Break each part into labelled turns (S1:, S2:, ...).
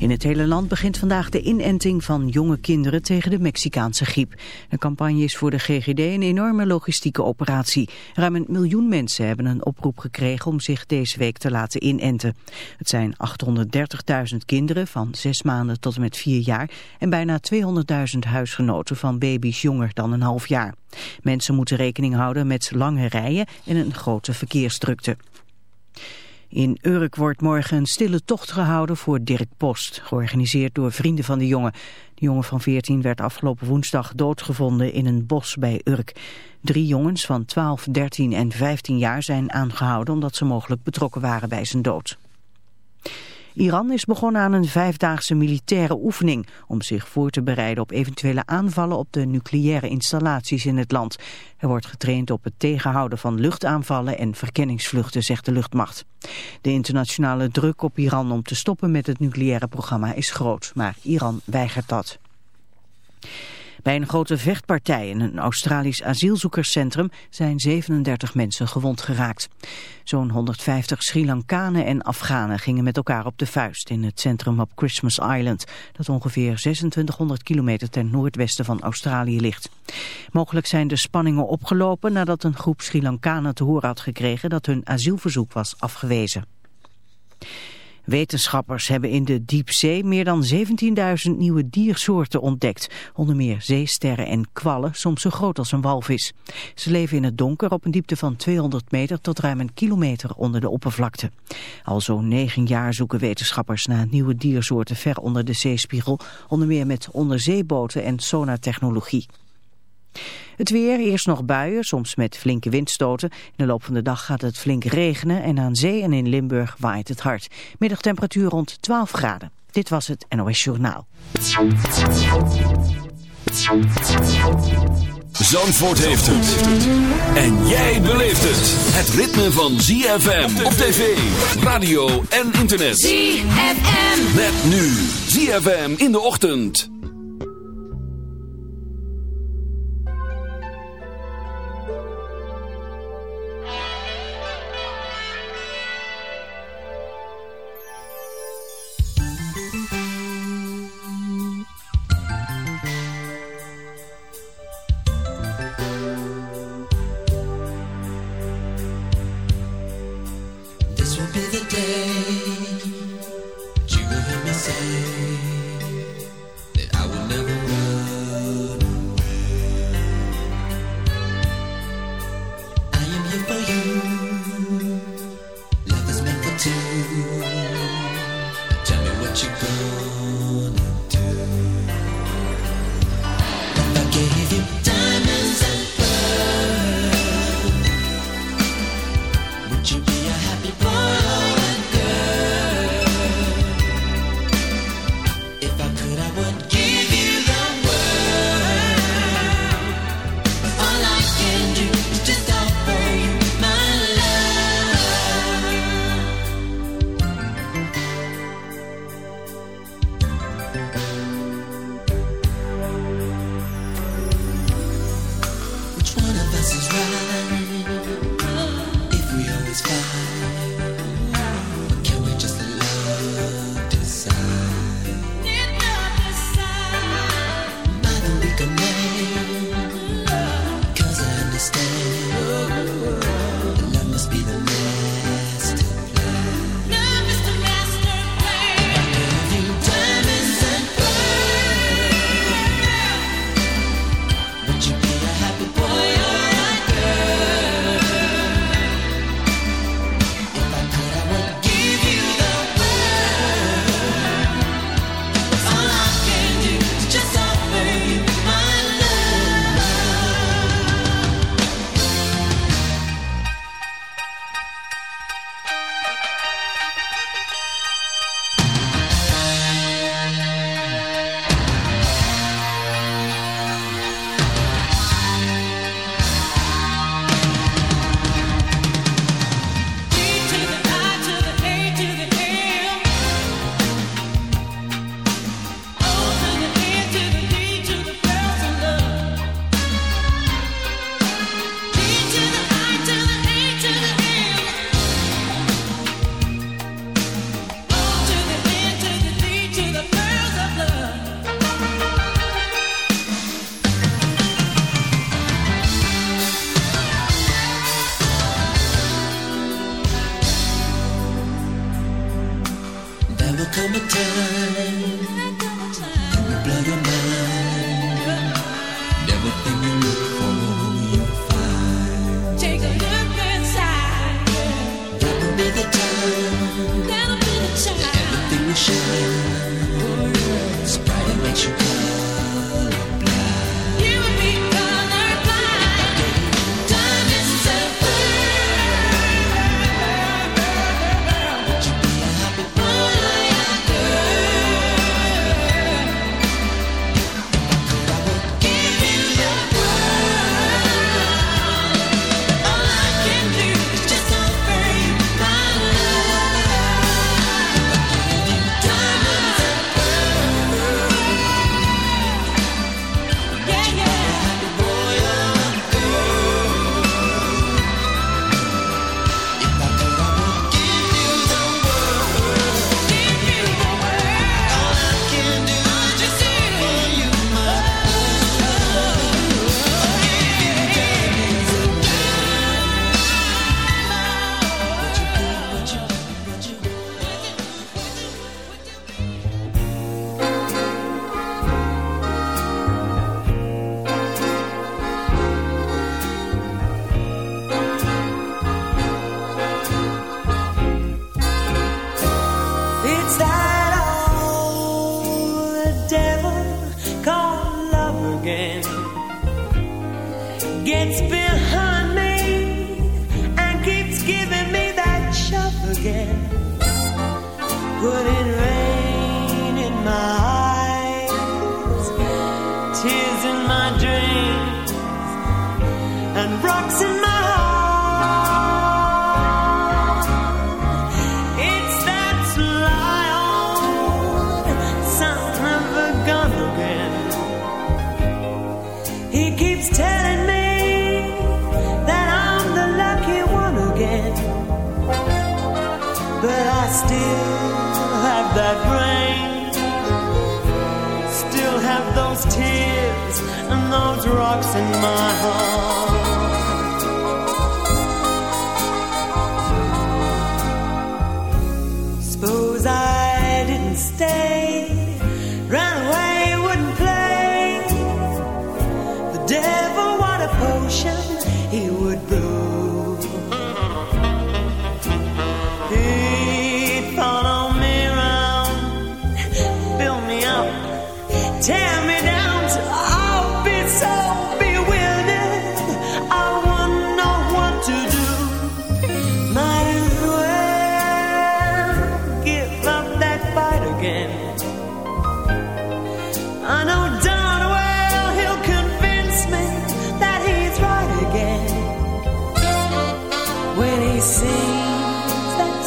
S1: In het hele land begint vandaag de inenting van jonge kinderen tegen de Mexicaanse griep. De campagne is voor de GGD een enorme logistieke operatie. Ruim een miljoen mensen hebben een oproep gekregen om zich deze week te laten inenten. Het zijn 830.000 kinderen van 6 maanden tot en met 4 jaar en bijna 200.000 huisgenoten van baby's jonger dan een half jaar. Mensen moeten rekening houden met lange rijen en een grote verkeersdrukte. In Urk wordt morgen een stille tocht gehouden voor Dirk Post, georganiseerd door vrienden van de jongen. De jongen van 14 werd afgelopen woensdag doodgevonden in een bos bij Urk. Drie jongens van 12, 13 en 15 jaar zijn aangehouden omdat ze mogelijk betrokken waren bij zijn dood. Iran is begonnen aan een vijfdaagse militaire oefening om zich voor te bereiden op eventuele aanvallen op de nucleaire installaties in het land. Er wordt getraind op het tegenhouden van luchtaanvallen en verkenningsvluchten, zegt de luchtmacht. De internationale druk op Iran om te stoppen met het nucleaire programma is groot, maar Iran weigert dat. Bij een grote vechtpartij in een Australisch asielzoekerscentrum zijn 37 mensen gewond geraakt. Zo'n 150 Sri Lankanen en Afghanen gingen met elkaar op de vuist in het centrum op Christmas Island, dat ongeveer 2600 kilometer ten noordwesten van Australië ligt. Mogelijk zijn de spanningen opgelopen nadat een groep Sri Lankanen te horen had gekregen dat hun asielverzoek was afgewezen. Wetenschappers hebben in de diepzee meer dan 17.000 nieuwe diersoorten ontdekt. Onder meer zeesterren en kwallen, soms zo groot als een walvis. Ze leven in het donker op een diepte van 200 meter tot ruim een kilometer onder de oppervlakte. Al zo'n negen jaar zoeken wetenschappers naar nieuwe diersoorten ver onder de zeespiegel. Onder meer met onderzeeboten en sonartechnologie. Het weer, eerst nog buien, soms met flinke windstoten. In de loop van de dag gaat het flink regenen en aan zee en in Limburg waait het hard. Middagtemperatuur rond 12 graden. Dit was het NOS Journaal.
S2: Zandvoort heeft het. En jij beleeft het. Het ritme van ZFM op tv, radio en internet.
S3: ZFM.
S2: Met nu ZFM in de ochtend.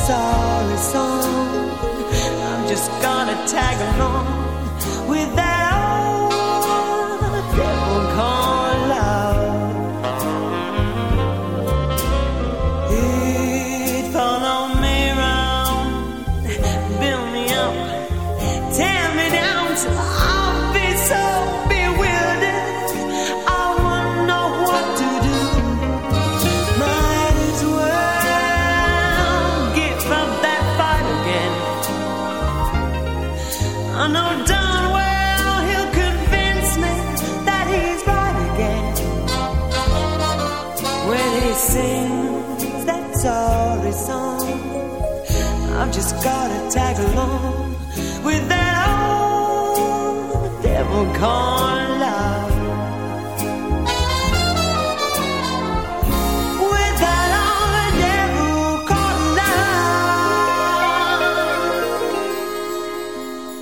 S4: sorry song. I'm just gonna tag along with that. gotta tag along with that old devil gone love. With that old devil gone love.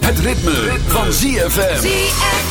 S2: Het ritme, ritme. van ZFM.
S3: ZFM.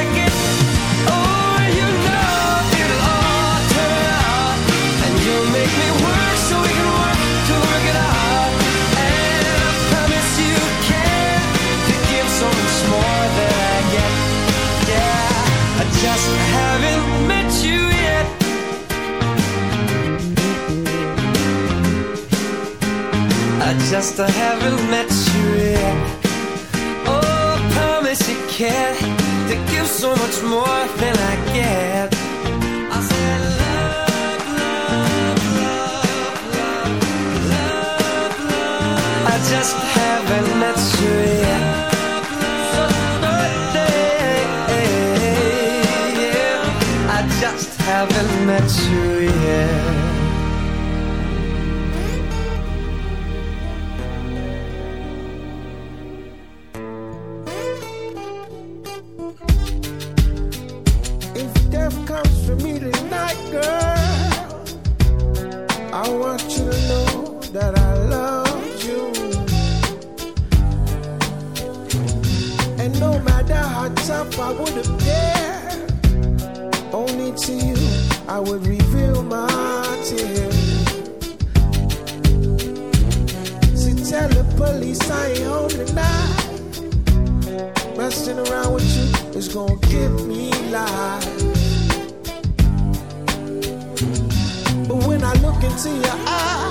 S5: Just haven't met you yet. I just haven't met you yet. Oh, promise you can to give so much more than I get. I said love, love, love, love, love. I just I
S6: would reveal my tears. See, tell the police I ain't home tonight. Messing around with you is gonna give me life. But when I look into your eyes,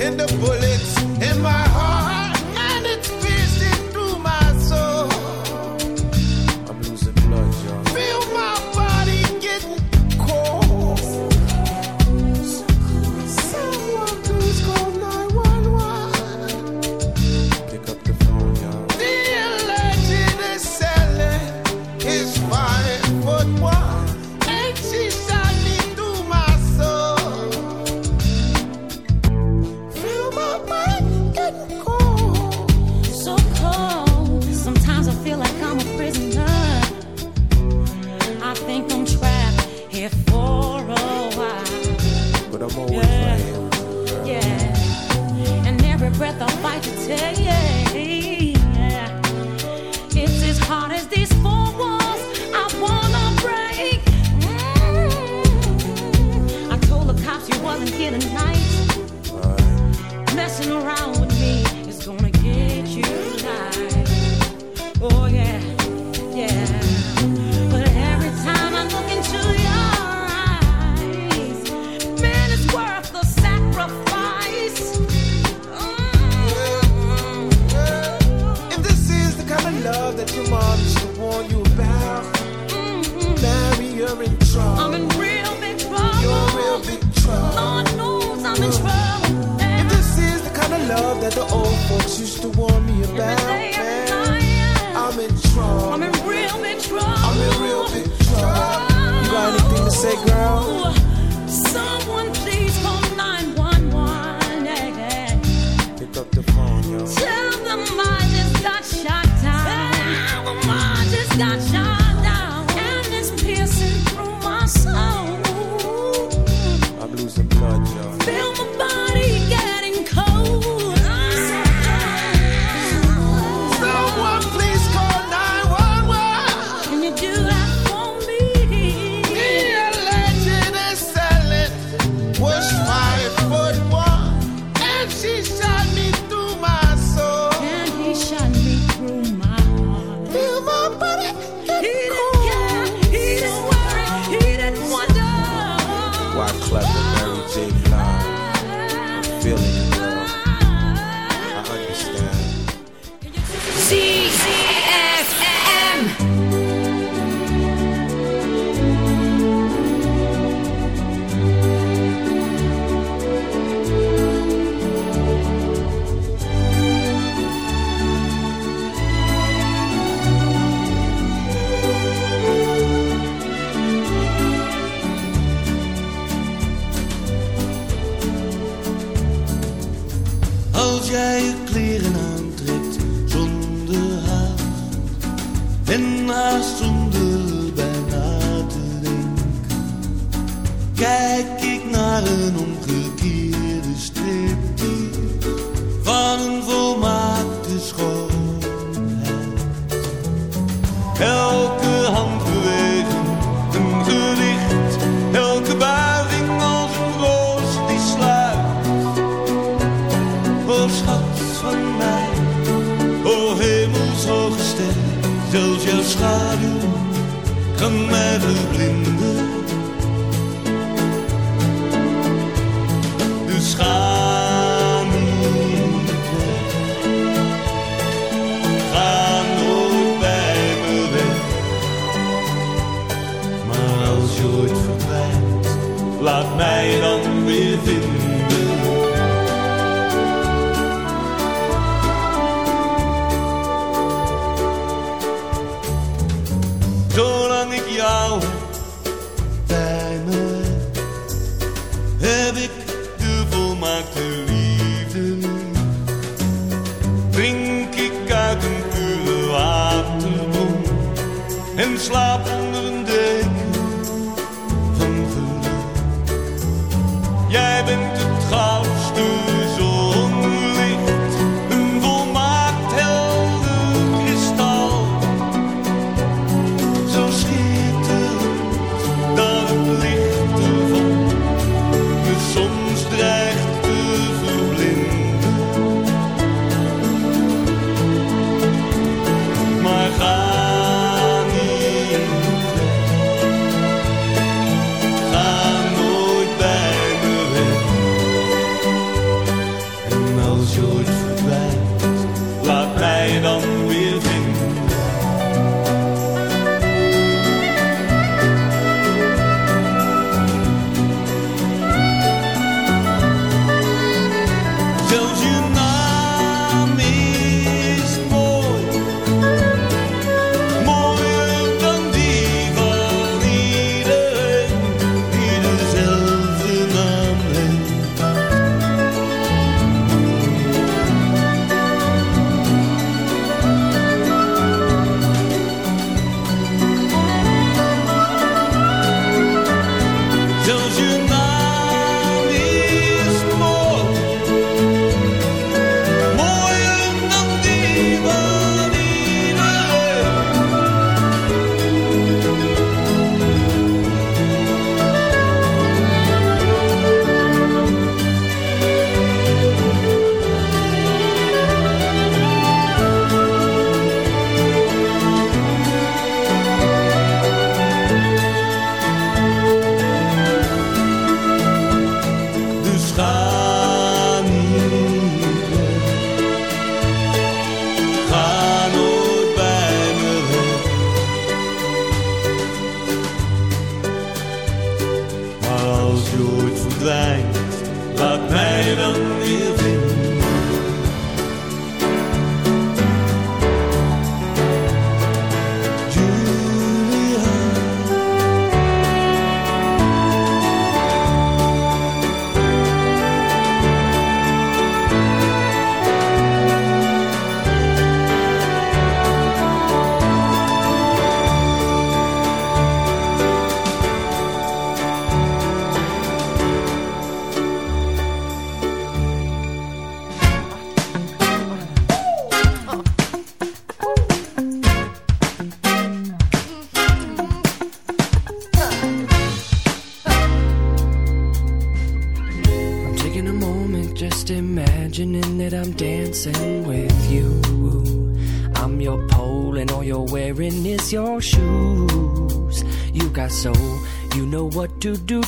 S6: And the bullets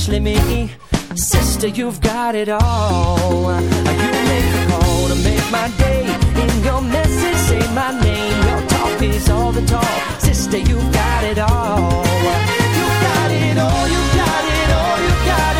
S5: Especially me. Sister, you've got it all. You make the call to make my day. In your message, say my name. Your talk is all the talk. Sister, you've got it all. You got it all. You got it all. You got it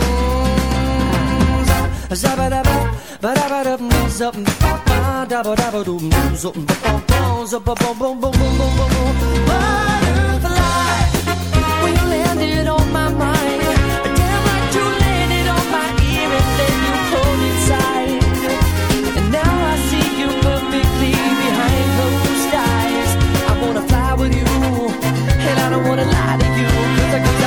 S5: ba-da-ba. Zabba-dabba, ba-dabba-dum, zup, ba-ba, dabba-dabba-dum, zup, ba-ba-ba, zup-ba-bum-bum-bum-bum-bum-bum. Butterfly, when you landed on my mind, damn like you landed on my ear and then you pulled inside. And now I see you perfectly behind closed eyes. I wanna fly with you, and I don't wanna lie to you, 'cause I,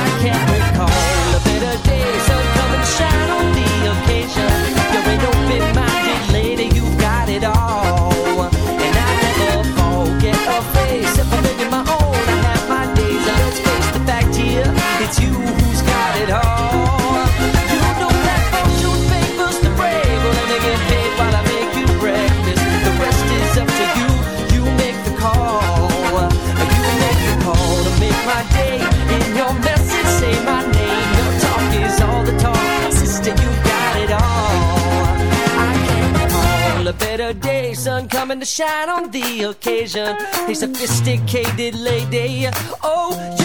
S5: to shine on the occasion. A sophisticated lady. Oh,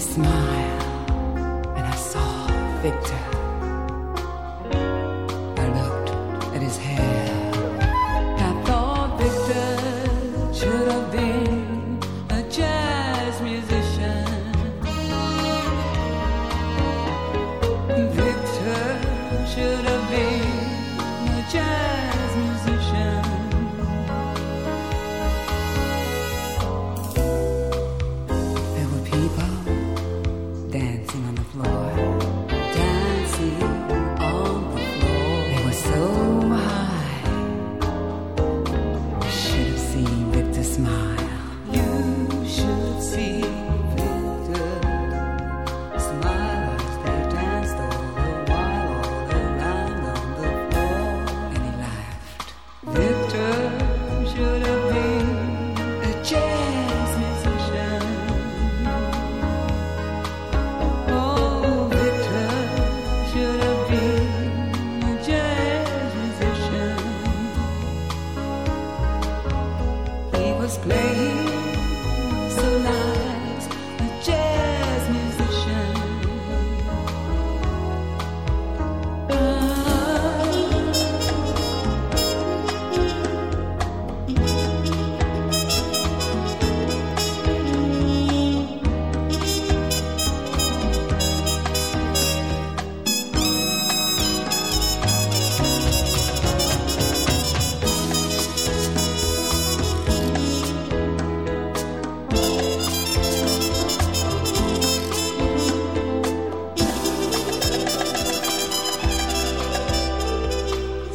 S7: smile and I saw Victor.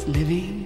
S7: Living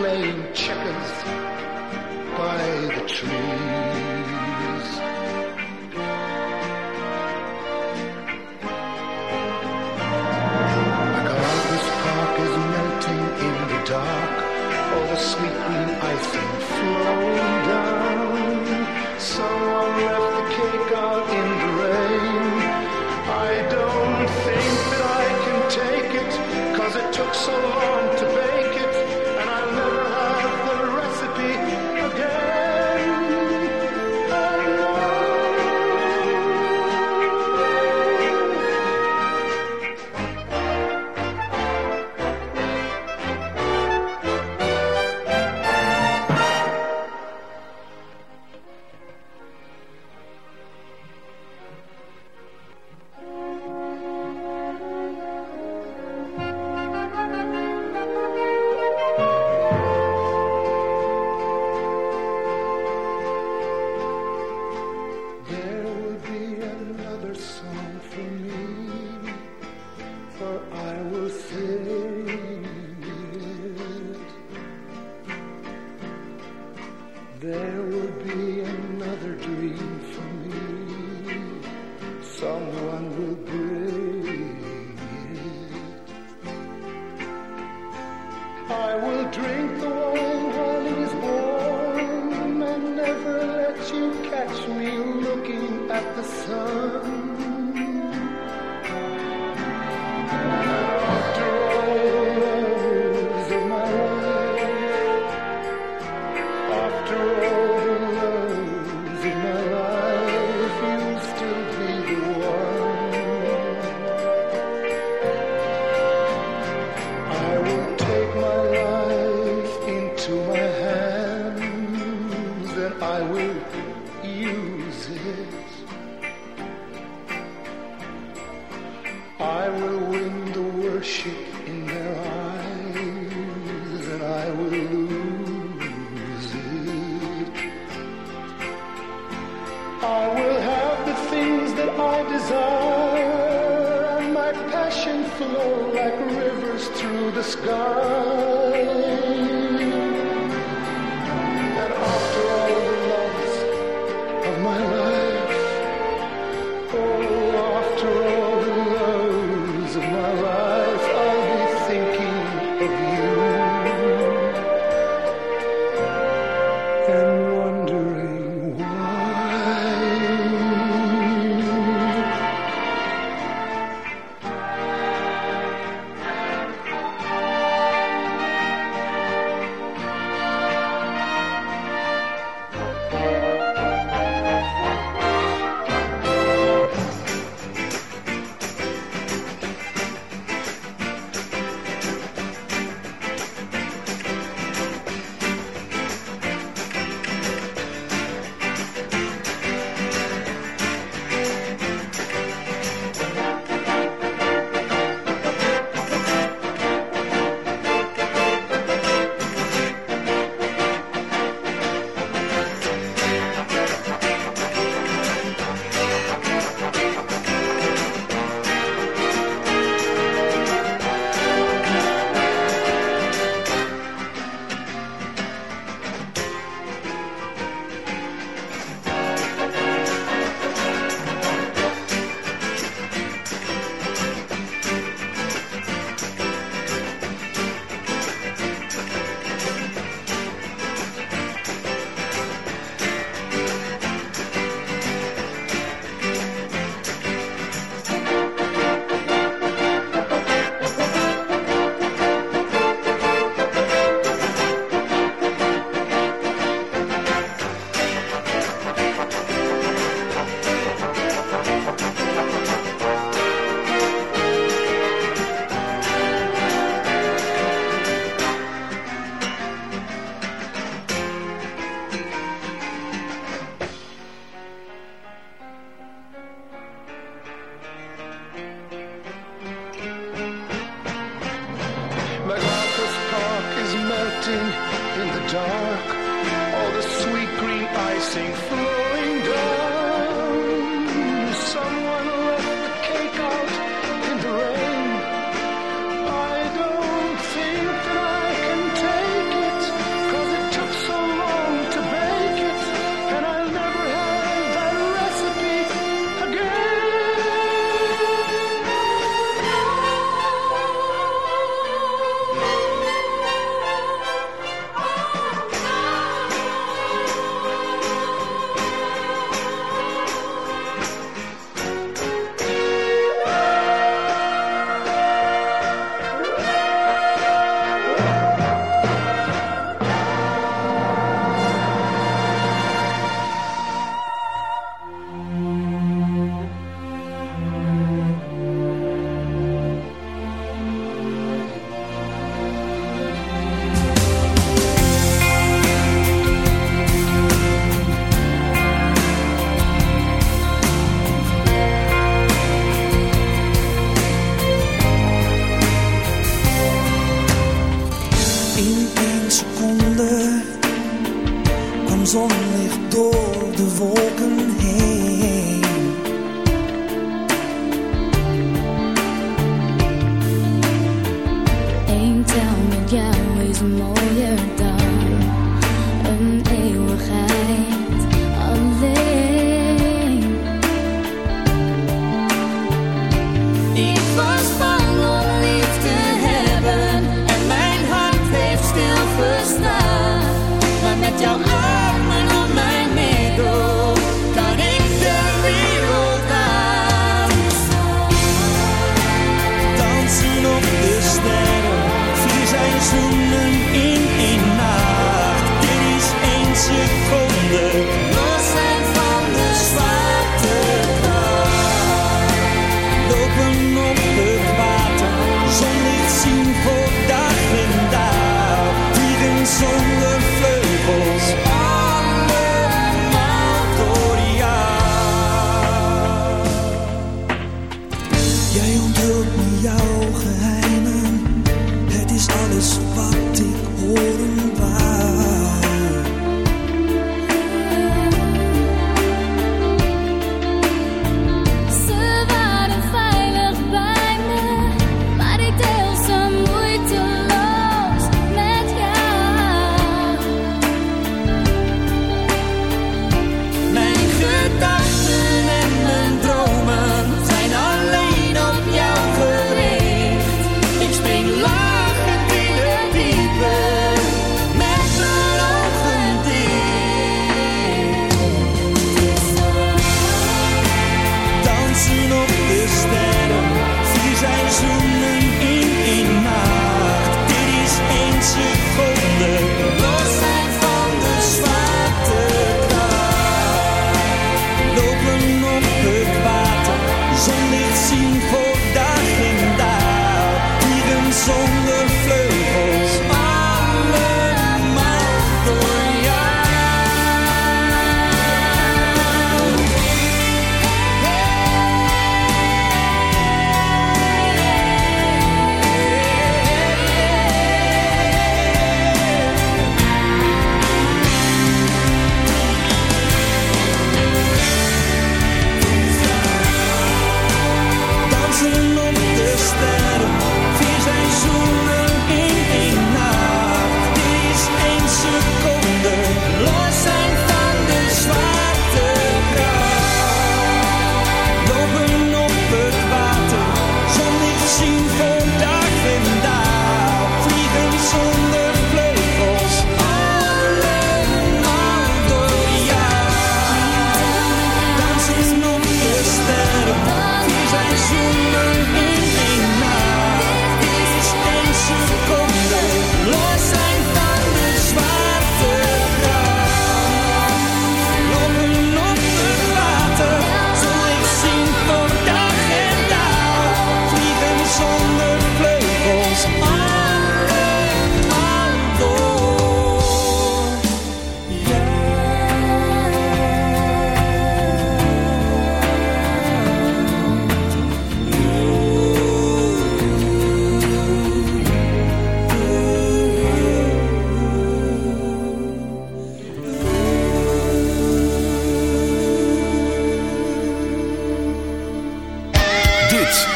S8: playing checkers by the trees. My God, this park is melting in the dark. All the sweet green icing flowing down. Someone left the cake out in the rain. I don't think that I can take it, cause it took so long. And flow like rivers through the sky.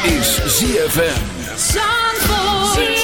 S9: Is
S2: ZFM.
S3: Zandvoort.